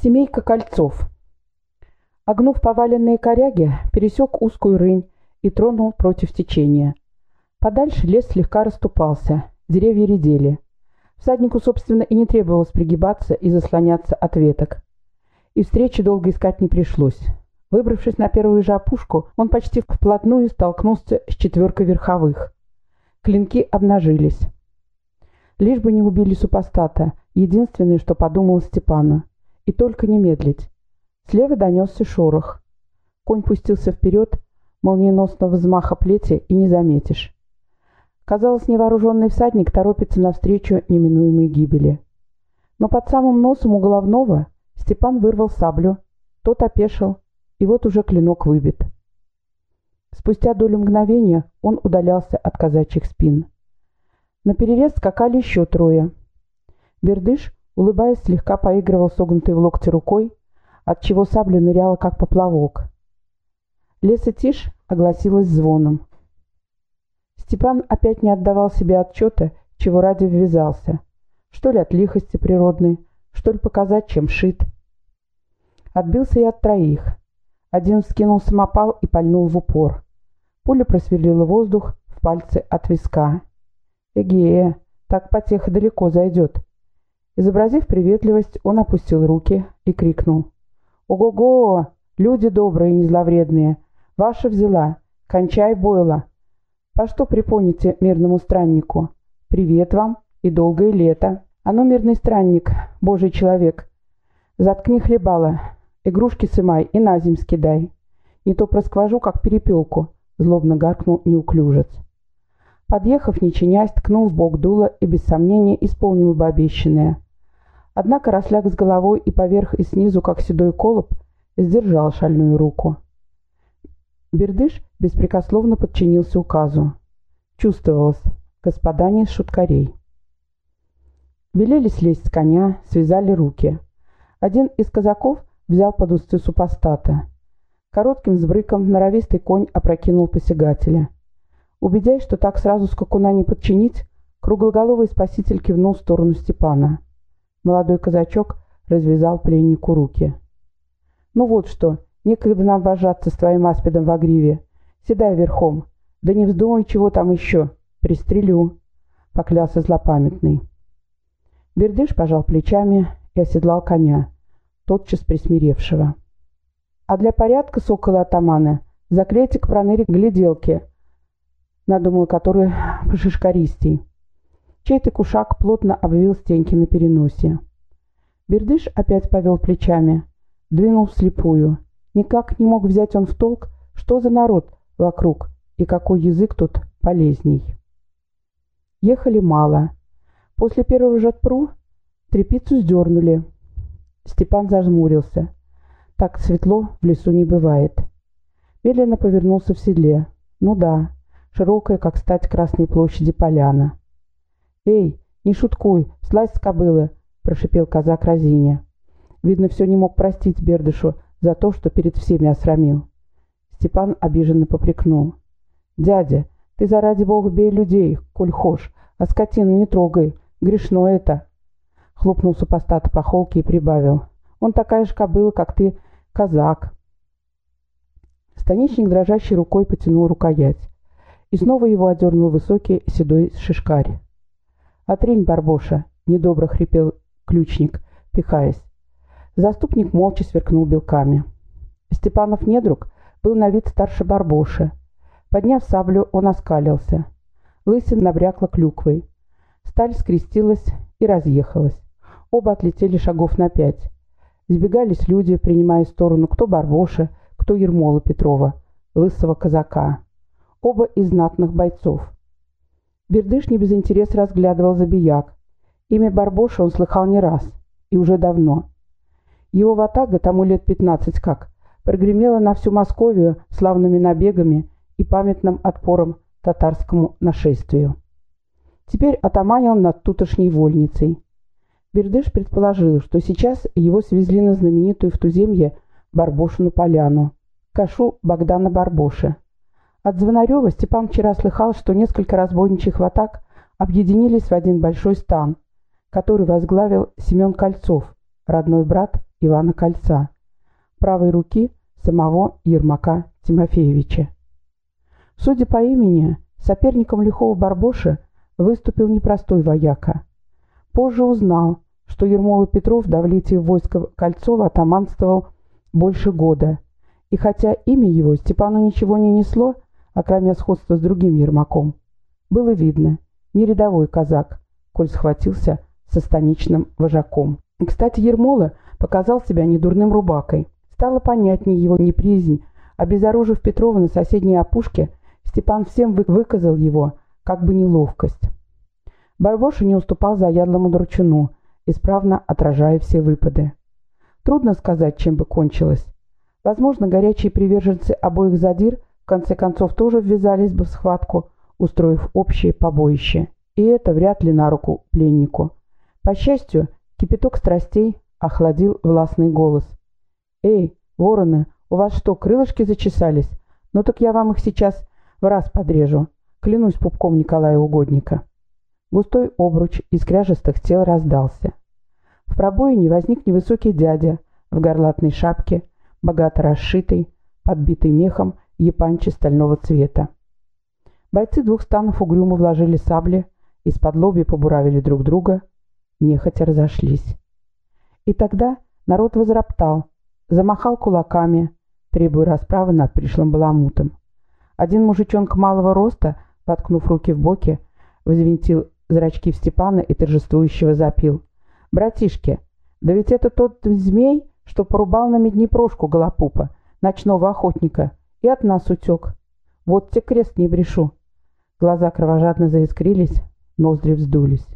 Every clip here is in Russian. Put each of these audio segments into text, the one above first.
Семейка Кольцов. Огнув поваленные коряги, пересек узкую рынь и тронул против течения. Подальше лес слегка расступался, деревья редели. Всаднику, собственно, и не требовалось пригибаться и заслоняться от веток. И встречи долго искать не пришлось. Выбравшись на первую же опушку, он почти вплотную столкнулся с четверкой верховых. Клинки обнажились. Лишь бы не убили супостата, единственное, что подумал Степана. И только не медлить. Слева донесся шорох. Конь пустился вперед, молниеносного взмаха плети и не заметишь. Казалось, невооруженный всадник торопится навстречу неминуемой гибели. Но под самым носом у головного Степан вырвал саблю, тот опешил, и вот уже клинок выбит. Спустя долю мгновения он удалялся от казачьих спин. На перерез скакали еще трое. Бердыш, улыбаясь, слегка поигрывал согнутой в локте рукой, отчего сабля ныряла, как поплавок. Леса тишь огласилась звоном. Степан опять не отдавал себе отчета, чего ради ввязался. Что ли от лихости природной, что ли показать, чем шит. Отбился я от троих. Один вскинул самопал и пальнул в упор. Пуля просверлила воздух в пальце от виска. Эгея, так потеха далеко зайдет. Изобразив приветливость, он опустил руки и крикнул. «Ого-го! Люди добрые и незловредные! Ваша взяла! Кончай бойла! По что припомните мирному страннику? Привет вам и долгое лето! А ну, мирный странник, божий человек! Заткни хлебала, игрушки сымай и на зим скидай! Не то проскважу, как перепелку!» — злобно гаркнул неуклюжец. Подъехав, не чинясь, ткнул в бок дула и без сомнения исполнил бы обещанное. Однако росляк с головой и поверх и снизу, как седой колоб, сдержал шальную руку. Бердыш беспрекословно подчинился указу. Чувствовалось, господа не шуткарей. Велели слезть с коня, связали руки. Один из казаков взял под усты супостата. Коротким взбрыком норовистый конь опрокинул посягателя. Убедясь, что так сразу скакуна не подчинить, круглоголовый спаситель кивнул в сторону Степана. Молодой казачок развязал пленнику руки. «Ну вот что, некогда нам вожаться с твоим аспидом в агриве. Седай верхом. Да не вздумай, чего там еще. Пристрелю», — поклялся злопамятный. Бердыш пожал плечами и оседлал коня, тотчас присмиревшего. «А для порядка, сокола атамана, заклейте к проныре гляделки», надумал который пошишкаристей. Чей-то кушак плотно обвил стенки на переносе. Бердыш опять повел плечами, двинул вслепую. Никак не мог взять он в толк, что за народ вокруг и какой язык тут полезней. Ехали мало. После первого жатпру трепицу сдернули. Степан зажмурился. Так светло в лесу не бывает. Медленно повернулся в седле. Ну да, широкая, как стать Красной площади поляна. «Эй, не шуткуй, слазь с кобылы!» — прошипел казак Розине. Видно, все не мог простить Бердышу за то, что перед всеми осрамил. Степан обиженно попрекнул. «Дядя, ты заради бога бей людей, коль хошь, а скотину не трогай, грешно это!» Хлопнул супостата по холке и прибавил. «Он такая же кобыла, как ты, казак!» Станичник дрожащей рукой потянул рукоять. И снова его одернул высокий седой шишкарь. «Отрень, Барбоша!» — недобро хрипел ключник, пихаясь. Заступник молча сверкнул белками. Степанов недруг был на вид старше Барбоши. Подняв саблю, он оскалился. Лысин набрякла клюквой. Сталь скрестилась и разъехалась. Оба отлетели шагов на пять. Сбегались люди, принимая сторону кто Барбоша, кто Ермола Петрова, лысого казака оба из знатных бойцов. Бердыш не без интереса разглядывал забияк. Имя Барбоша он слыхал не раз, и уже давно. Его ватага, тому лет пятнадцать как, прогремела на всю Московию славными набегами и памятным отпором татарскому нашествию. Теперь отоманил над тутошней вольницей. Бердыш предположил, что сейчас его свезли на знаменитую в туземье Барбошину поляну, кашу Богдана Барбоши. От Звонарева Степан вчера слыхал, что несколько разбойничьих ватак объединились в один большой стан, который возглавил Семен Кольцов, родной брат Ивана Кольца, правой руки самого Ермака Тимофеевича. Судя по имени, соперником лихого Барбоша выступил непростой вояка. Позже узнал, что Ермола Петров до влития войска Кольцова атаманствовал больше года, и хотя имя его Степану ничего не несло, а кроме сходства с другим Ермаком, было видно, не рядовой казак, коль схватился со станичным вожаком. Кстати, Ермола показал себя недурным рубакой. Стало понятнее его неприязнь. Обезоружив Петрова на соседней опушке, Степан всем выказал его, как бы неловкость. Барбоша не уступал заядлому дручуну, исправно отражая все выпады. Трудно сказать, чем бы кончилось. Возможно, горячие приверженцы обоих задир конце концов тоже ввязались бы в схватку, устроив общее побоище. И это вряд ли на руку пленнику. По счастью, кипяток страстей охладил властный голос. «Эй, вороны, у вас что, крылышки зачесались? Ну так я вам их сейчас в раз подрежу. Клянусь пупком Николая Угодника». Густой обруч из кряжестых тел раздался. В пробоине возник невысокий дядя в горлатной шапке, богато расшитый, подбитый мехом япанчи стального цвета. Бойцы двух станов угрюмо вложили сабли, из-под лоби побуравили друг друга, нехотя разошлись. И тогда народ возроптал, замахал кулаками, требуя расправы над пришлым баламутом. Один мужичонка малого роста, воткнув руки в боки, взвинтил зрачки в Степана и торжествующего запил. «Братишки, да ведь это тот змей, что порубал на меднепрошку голопупа, ночного охотника, и от нас утек. Вот те крест не брешу». Глаза кровожадно заискрились, ноздри вздулись.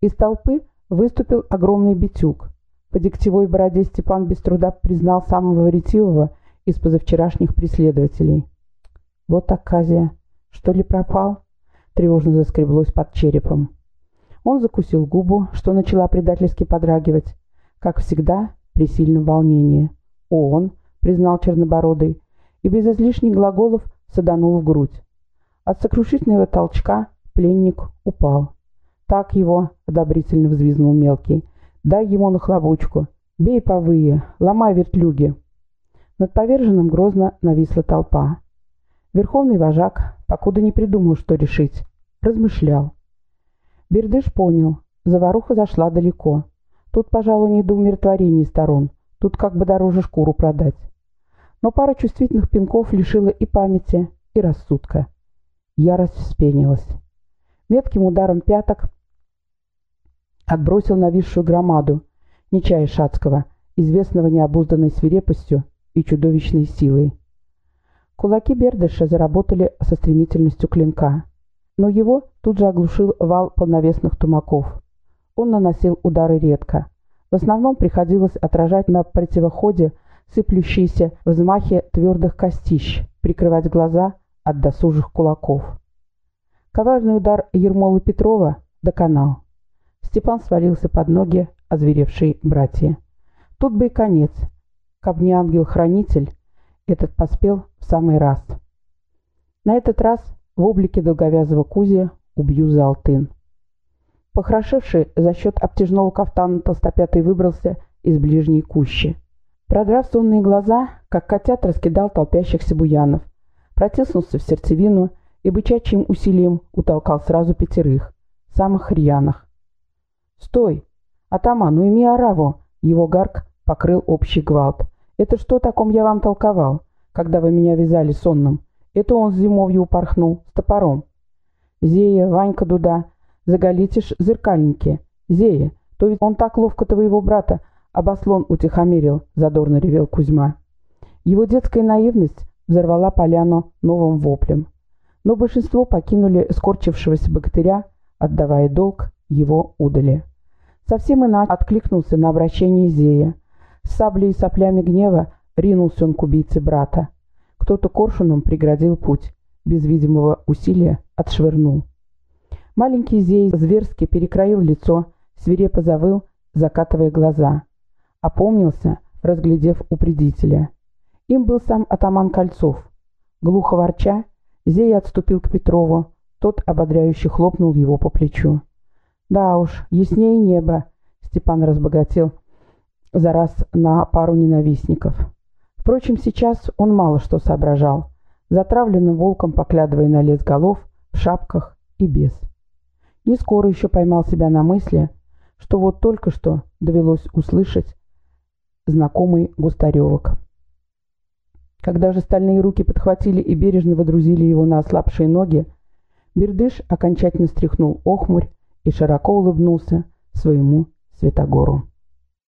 Из толпы выступил огромный битюк. По дегтевой бороде Степан без труда признал самого ретивого из позавчерашних преследователей. «Вот оказия! Что ли пропал?» Тревожно заскреблось под черепом. Он закусил губу, что начала предательски подрагивать. Как всегда, при сильном волнении. «Он», — признал Чернобородый, и без излишних глаголов саданул в грудь. От сокрушительного толчка пленник упал. «Так его!» — одобрительно взвизнул мелкий. «Дай ему нахлобучку! Бей повые! Ломай вертлюги!» Над поверженным грозно нависла толпа. Верховный вожак, покуда не придумал, что решить, размышлял. Бердыш понял, заваруха зашла далеко. Тут, пожалуй, не до умиротворения сторон, тут как бы дороже шкуру продать. Но пара чувствительных пинков лишила и памяти, и рассудка. Ярость вспенилась. Метким ударом пяток отбросил нависшую громаду, Нечая Шацкого, известного необузданной свирепостью и чудовищной силой. Кулаки Бердыша заработали со стремительностью клинка, но его тут же оглушил вал полновесных тумаков. Он наносил удары редко. В основном приходилось отражать на противоходе сыплющиеся взмахи твердых костищ, прикрывать глаза от досужих кулаков. Коварный удар Ермолы Петрова доконал. Степан свалился под ноги озверевшей братья. Тут бы и конец. Каб ангел-хранитель, этот поспел в самый раз. На этот раз в облике долговязого Кузи убью за алтын. Похорошевший за счет обтяжного кафтана толстопятый выбрался из ближней кущи. Продрав сонные глаза, как котят раскидал толпящихся буянов, протиснулся в сердцевину и бычачьим усилием утолкал сразу пятерых, самых рьяных. «Стой! Атаман, уйми ораву!» Его гарк покрыл общий гвалт. «Это что таком я вам толковал, когда вы меня вязали сонным? Это он с зимовью упорхнул, с топором. Зея, Ванька Дуда, заголитишь зеркальники. Зея, то ведь он так ловко твоего брата обослон утихомирил, задорно ревел Кузьма. Его детская наивность взорвала поляну новым воплем. Но большинство покинули скорчившегося богатыря, отдавая долг его удали. Совсем иначе откликнулся на обращение Зея. С саблей и соплями гнева ринулся он к убийце брата. Кто-то коршуном преградил путь, без видимого усилия отшвырнул. Маленький зей зверски перекроил лицо, свирепо завыл, закатывая глаза. Опомнился, разглядев упредителя. Им был сам атаман Кольцов. Глухо ворча, зей отступил к Петрову, тот ободряюще хлопнул его по плечу. «Да уж, яснее небо», — Степан разбогател за раз на пару ненавистников. Впрочем, сейчас он мало что соображал, затравленным волком поглядывая на лес голов, в шапках и без. Не скоро еще поймал себя на мысли, что вот только что довелось услышать знакомый густаревок. Когда же стальные руки подхватили и бережно водрузили его на ослабшие ноги, Бердыш окончательно стряхнул охмурь и широко улыбнулся своему Святогору.